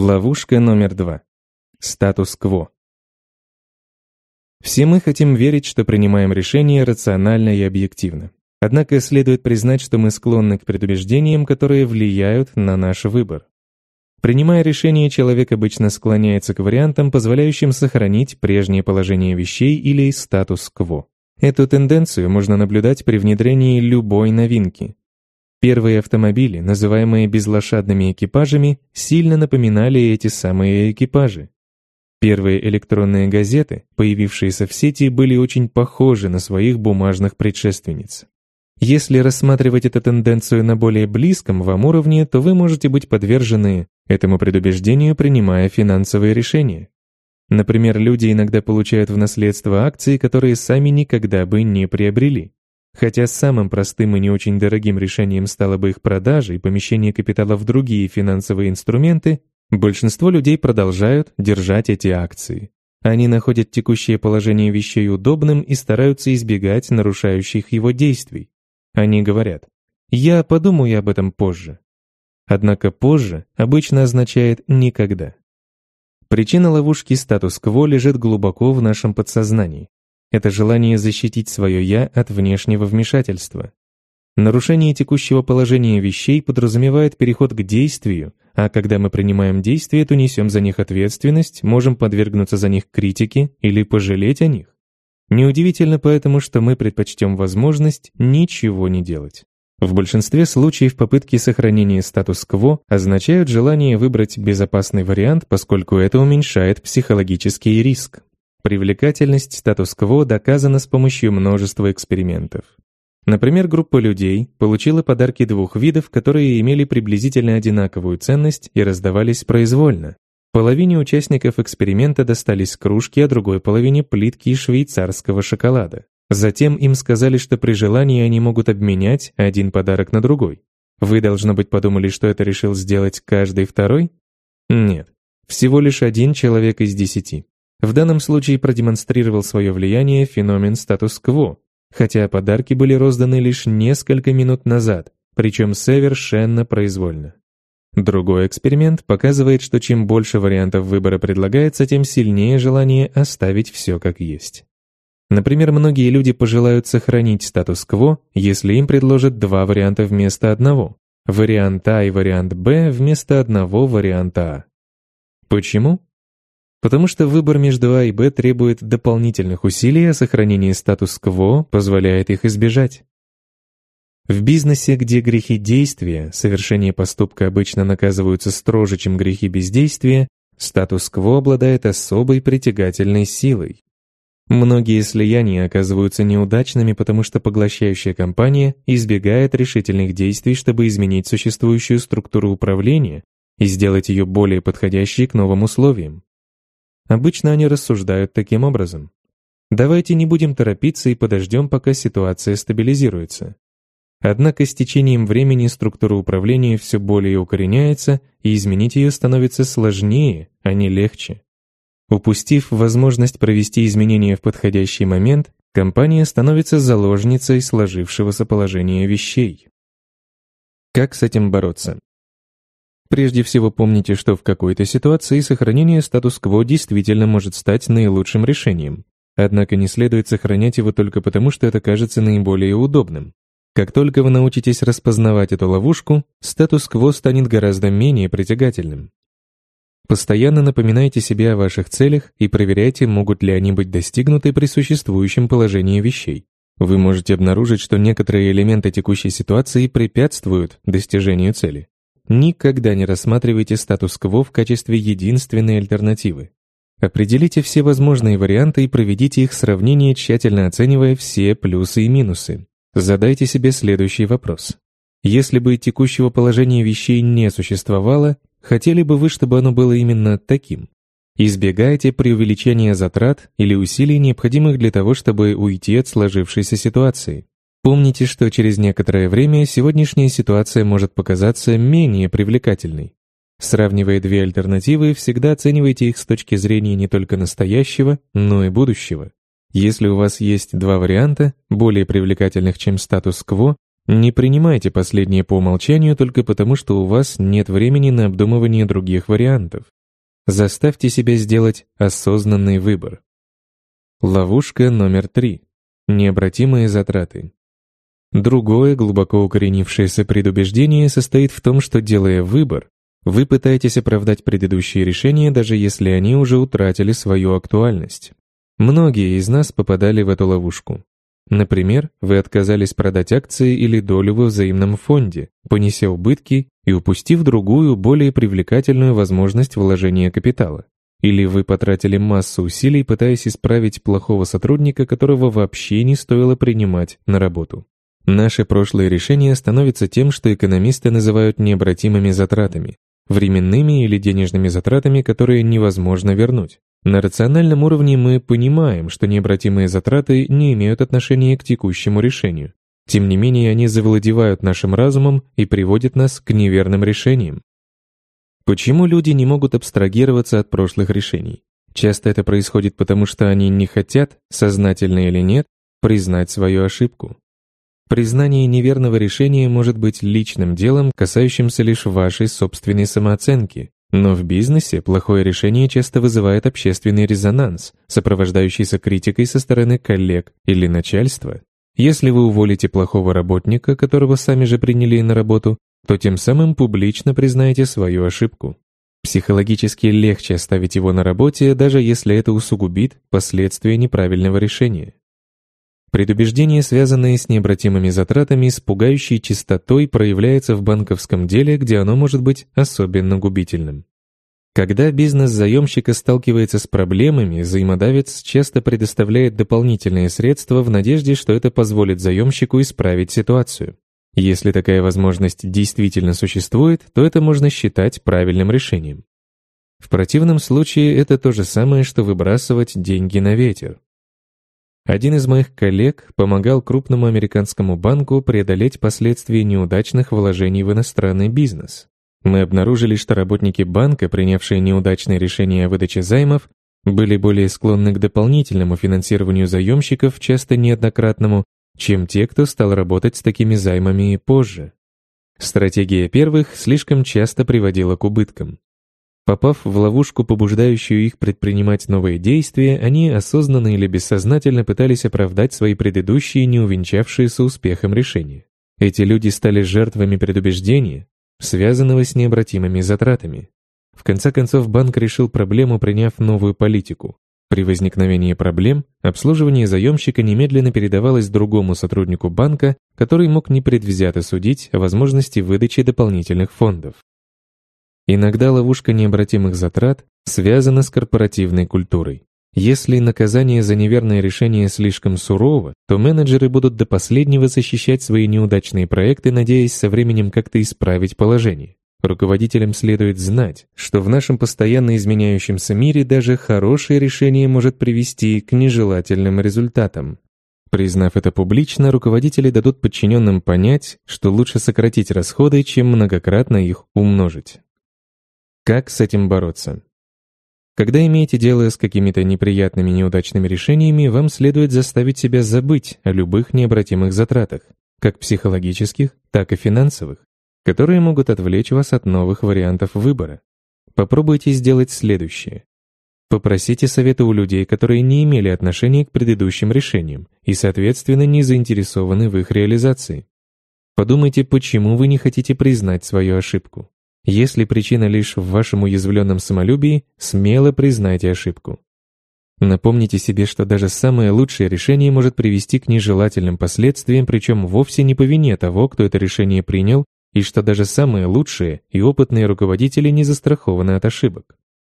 Ловушка номер два. Статус-кво. Все мы хотим верить, что принимаем решения рационально и объективно. Однако следует признать, что мы склонны к предубеждениям, которые влияют на наш выбор. Принимая решение, человек обычно склоняется к вариантам, позволяющим сохранить прежнее положение вещей или статус-кво. Эту тенденцию можно наблюдать при внедрении любой новинки. Первые автомобили, называемые безлошадными экипажами, сильно напоминали эти самые экипажи. Первые электронные газеты, появившиеся в сети, были очень похожи на своих бумажных предшественниц. Если рассматривать эту тенденцию на более близком вам уровне, то вы можете быть подвержены этому предубеждению, принимая финансовые решения. Например, люди иногда получают в наследство акции, которые сами никогда бы не приобрели. Хотя самым простым и не очень дорогим решением стало бы их продажа и помещение капитала в другие финансовые инструменты, большинство людей продолжают держать эти акции. Они находят текущее положение вещей удобным и стараются избегать нарушающих его действий. Они говорят «Я подумаю об этом позже». Однако «позже» обычно означает «никогда». Причина ловушки статус-кво лежит глубоко в нашем подсознании. Это желание защитить свое «я» от внешнего вмешательства. Нарушение текущего положения вещей подразумевает переход к действию, а когда мы принимаем действия, то несем за них ответственность, можем подвергнуться за них критике или пожалеть о них. Неудивительно поэтому, что мы предпочтем возможность ничего не делать. В большинстве случаев попытки сохранения статус-кво означают желание выбрать безопасный вариант, поскольку это уменьшает психологический риск привлекательность статус-кво доказана с помощью множества экспериментов. Например, группа людей получила подарки двух видов, которые имели приблизительно одинаковую ценность и раздавались произвольно. Половине участников эксперимента достались кружки, а другой половине — плитки швейцарского шоколада. Затем им сказали, что при желании они могут обменять один подарок на другой. Вы, должно быть, подумали, что это решил сделать каждый второй? Нет, всего лишь один человек из десяти. В данном случае продемонстрировал свое влияние феномен статус-кво, хотя подарки были розданы лишь несколько минут назад, причем совершенно произвольно. Другой эксперимент показывает, что чем больше вариантов выбора предлагается, тем сильнее желание оставить все как есть. Например, многие люди пожелают сохранить статус-кво, если им предложат два варианта вместо одного, вариант А и вариант Б вместо одного варианта А. Почему? потому что выбор между А и Б требует дополнительных усилий, а сохранение статус-кво позволяет их избежать. В бизнесе, где грехи действия, совершение поступка обычно наказываются строже, чем грехи бездействия, статус-кво обладает особой притягательной силой. Многие слияния оказываются неудачными, потому что поглощающая компания избегает решительных действий, чтобы изменить существующую структуру управления и сделать ее более подходящей к новым условиям. Обычно они рассуждают таким образом. Давайте не будем торопиться и подождем, пока ситуация стабилизируется. Однако с течением времени структура управления все более укореняется, и изменить ее становится сложнее, а не легче. Упустив возможность провести изменения в подходящий момент, компания становится заложницей сложившегося положения вещей. Как с этим бороться? Прежде всего помните, что в какой-то ситуации сохранение статус-кво действительно может стать наилучшим решением. Однако не следует сохранять его только потому, что это кажется наиболее удобным. Как только вы научитесь распознавать эту ловушку, статус-кво станет гораздо менее притягательным. Постоянно напоминайте себе о ваших целях и проверяйте, могут ли они быть достигнуты при существующем положении вещей. Вы можете обнаружить, что некоторые элементы текущей ситуации препятствуют достижению цели. Никогда не рассматривайте статус-кво в качестве единственной альтернативы. Определите все возможные варианты и проведите их сравнение, тщательно оценивая все плюсы и минусы. Задайте себе следующий вопрос. Если бы текущего положения вещей не существовало, хотели бы вы, чтобы оно было именно таким? Избегайте преувеличения затрат или усилий, необходимых для того, чтобы уйти от сложившейся ситуации. Помните, что через некоторое время сегодняшняя ситуация может показаться менее привлекательной. Сравнивая две альтернативы, всегда оценивайте их с точки зрения не только настоящего, но и будущего. Если у вас есть два варианта, более привлекательных, чем статус-кво, не принимайте последние по умолчанию только потому, что у вас нет времени на обдумывание других вариантов. Заставьте себя сделать осознанный выбор. Ловушка номер три. Необратимые затраты. Другое глубоко укоренившееся предубеждение состоит в том, что, делая выбор, вы пытаетесь оправдать предыдущие решения, даже если они уже утратили свою актуальность. Многие из нас попадали в эту ловушку. Например, вы отказались продать акции или долю во взаимном фонде, понеся убытки и упустив другую, более привлекательную возможность вложения капитала. Или вы потратили массу усилий, пытаясь исправить плохого сотрудника, которого вообще не стоило принимать на работу. Наши прошлые решения становятся тем, что экономисты называют необратимыми затратами, временными или денежными затратами, которые невозможно вернуть. На рациональном уровне мы понимаем, что необратимые затраты не имеют отношения к текущему решению. Тем не менее, они завладевают нашим разумом и приводят нас к неверным решениям. Почему люди не могут абстрагироваться от прошлых решений? Часто это происходит потому, что они не хотят, сознательно или нет, признать свою ошибку. Признание неверного решения может быть личным делом, касающимся лишь вашей собственной самооценки. Но в бизнесе плохое решение часто вызывает общественный резонанс, сопровождающийся критикой со стороны коллег или начальства. Если вы уволите плохого работника, которого сами же приняли на работу, то тем самым публично признаете свою ошибку. Психологически легче оставить его на работе, даже если это усугубит последствия неправильного решения. Предубеждения, связанные с необратимыми затратами, с пугающей чистотой, проявляется в банковском деле, где оно может быть особенно губительным. Когда бизнес заемщика сталкивается с проблемами, взаимодавец часто предоставляет дополнительные средства в надежде, что это позволит заемщику исправить ситуацию. Если такая возможность действительно существует, то это можно считать правильным решением. В противном случае это то же самое, что выбрасывать деньги на ветер. Один из моих коллег помогал крупному американскому банку преодолеть последствия неудачных вложений в иностранный бизнес. Мы обнаружили, что работники банка, принявшие неудачные решения о выдаче займов, были более склонны к дополнительному финансированию заемщиков, часто неоднократному, чем те, кто стал работать с такими займами позже. Стратегия первых слишком часто приводила к убыткам. Попав в ловушку, побуждающую их предпринимать новые действия, они осознанно или бессознательно пытались оправдать свои предыдущие, не увенчавшиеся успехом решения. Эти люди стали жертвами предубеждения, связанного с необратимыми затратами. В конце концов, банк решил проблему, приняв новую политику. При возникновении проблем обслуживание заемщика немедленно передавалось другому сотруднику банка, который мог непредвзято судить о возможности выдачи дополнительных фондов. Иногда ловушка необратимых затрат связана с корпоративной культурой. Если наказание за неверное решение слишком сурово, то менеджеры будут до последнего защищать свои неудачные проекты, надеясь со временем как-то исправить положение. Руководителям следует знать, что в нашем постоянно изменяющемся мире даже хорошее решение может привести к нежелательным результатам. Признав это публично, руководители дадут подчиненным понять, что лучше сократить расходы, чем многократно их умножить. Как с этим бороться? Когда имеете дело с какими-то неприятными неудачными решениями, вам следует заставить себя забыть о любых необратимых затратах, как психологических, так и финансовых, которые могут отвлечь вас от новых вариантов выбора. Попробуйте сделать следующее. Попросите совета у людей, которые не имели отношения к предыдущим решениям и, соответственно, не заинтересованы в их реализации. Подумайте, почему вы не хотите признать свою ошибку. Если причина лишь в вашем уязвленном самолюбии, смело признайте ошибку. Напомните себе, что даже самое лучшее решение может привести к нежелательным последствиям, причем вовсе не по вине того, кто это решение принял, и что даже самые лучшие и опытные руководители не застрахованы от ошибок.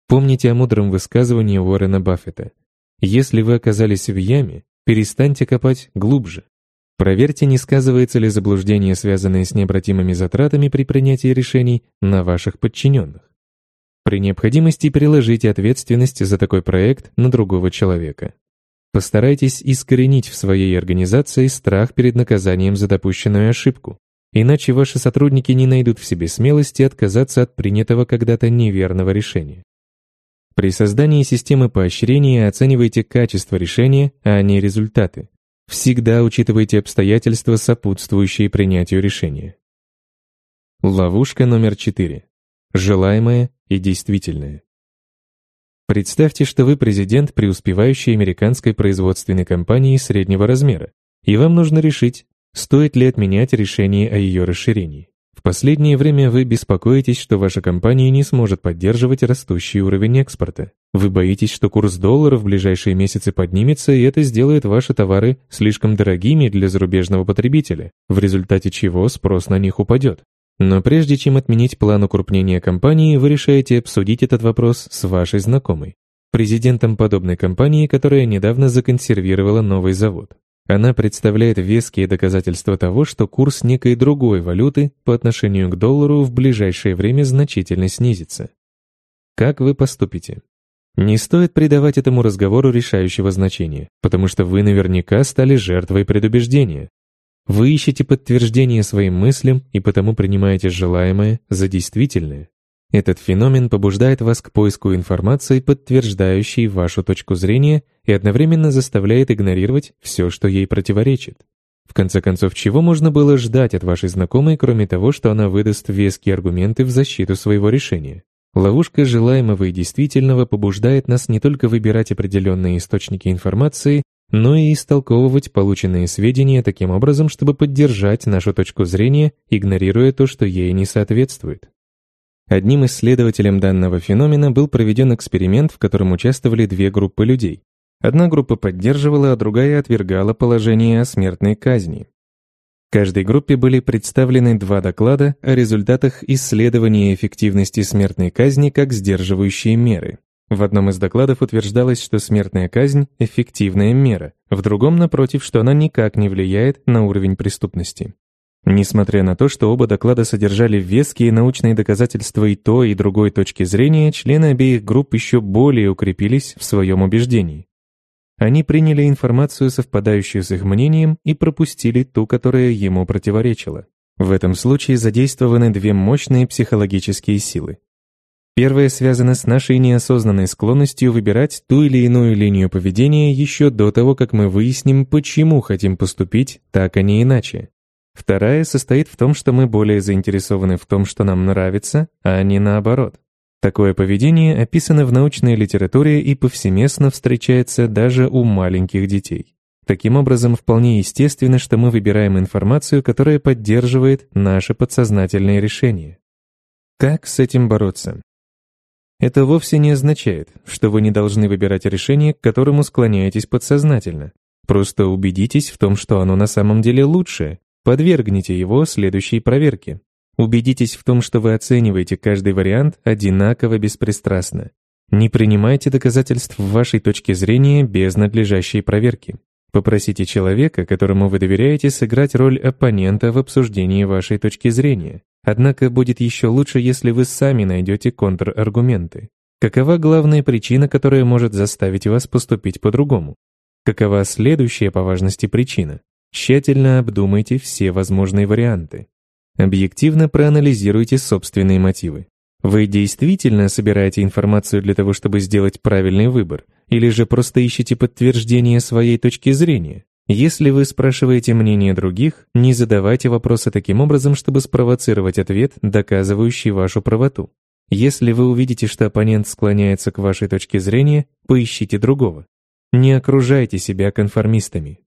Помните о мудром высказывании Уоррена Баффета. Если вы оказались в яме, перестаньте копать глубже, Проверьте, не сказывается ли заблуждение, связанное с необратимыми затратами при принятии решений на ваших подчиненных. При необходимости переложите ответственность за такой проект на другого человека. Постарайтесь искоренить в своей организации страх перед наказанием за допущенную ошибку, иначе ваши сотрудники не найдут в себе смелости отказаться от принятого когда-то неверного решения. При создании системы поощрения оценивайте качество решения, а не результаты. Всегда учитывайте обстоятельства, сопутствующие принятию решения. Ловушка номер четыре: Желаемое и действительное. Представьте, что вы президент преуспевающей американской производственной компании среднего размера, и вам нужно решить, стоит ли отменять решение о ее расширении. В последнее время вы беспокоитесь, что ваша компания не сможет поддерживать растущий уровень экспорта. Вы боитесь, что курс доллара в ближайшие месяцы поднимется, и это сделает ваши товары слишком дорогими для зарубежного потребителя, в результате чего спрос на них упадет. Но прежде чем отменить план укрупнения компании, вы решаете обсудить этот вопрос с вашей знакомой, президентом подобной компании, которая недавно законсервировала новый завод. Она представляет веские доказательства того, что курс некой другой валюты по отношению к доллару в ближайшее время значительно снизится. Как вы поступите? Не стоит придавать этому разговору решающего значения, потому что вы наверняка стали жертвой предубеждения. Вы ищете подтверждение своим мыслям и потому принимаете желаемое за действительное. Этот феномен побуждает вас к поиску информации, подтверждающей вашу точку зрения, и одновременно заставляет игнорировать все, что ей противоречит. В конце концов, чего можно было ждать от вашей знакомой, кроме того, что она выдаст веские аргументы в защиту своего решения? Ловушка желаемого и действительного побуждает нас не только выбирать определенные источники информации, но и истолковывать полученные сведения таким образом, чтобы поддержать нашу точку зрения, игнорируя то, что ей не соответствует. Одним исследователем данного феномена был проведен эксперимент, в котором участвовали две группы людей. Одна группа поддерживала, а другая отвергала положение о смертной казни. Каждой группе были представлены два доклада о результатах исследования эффективности смертной казни как сдерживающие меры. В одном из докладов утверждалось, что смертная казнь – эффективная мера, в другом, напротив, что она никак не влияет на уровень преступности. Несмотря на то, что оба доклада содержали веские научные доказательства и той, и другой точки зрения, члены обеих групп еще более укрепились в своем убеждении. Они приняли информацию, совпадающую с их мнением, и пропустили ту, которая ему противоречила. В этом случае задействованы две мощные психологические силы. Первая связана с нашей неосознанной склонностью выбирать ту или иную линию поведения еще до того, как мы выясним, почему хотим поступить так, а не иначе. Вторая состоит в том, что мы более заинтересованы в том, что нам нравится, а не наоборот. Такое поведение описано в научной литературе и повсеместно встречается даже у маленьких детей. Таким образом, вполне естественно, что мы выбираем информацию, которая поддерживает наше подсознательное решение. Как с этим бороться? Это вовсе не означает, что вы не должны выбирать решение, к которому склоняетесь подсознательно. Просто убедитесь в том, что оно на самом деле лучшее. Подвергните его следующей проверке. Убедитесь в том, что вы оцениваете каждый вариант одинаково беспристрастно. Не принимайте доказательств в вашей точке зрения без надлежащей проверки. Попросите человека, которому вы доверяете, сыграть роль оппонента в обсуждении вашей точки зрения. Однако будет еще лучше, если вы сами найдете контраргументы. Какова главная причина, которая может заставить вас поступить по-другому? Какова следующая по важности причина? Тщательно обдумайте все возможные варианты. Объективно проанализируйте собственные мотивы. Вы действительно собираете информацию для того, чтобы сделать правильный выбор, или же просто ищете подтверждение своей точки зрения? Если вы спрашиваете мнение других, не задавайте вопросы таким образом, чтобы спровоцировать ответ, доказывающий вашу правоту. Если вы увидите, что оппонент склоняется к вашей точке зрения, поищите другого. Не окружайте себя конформистами.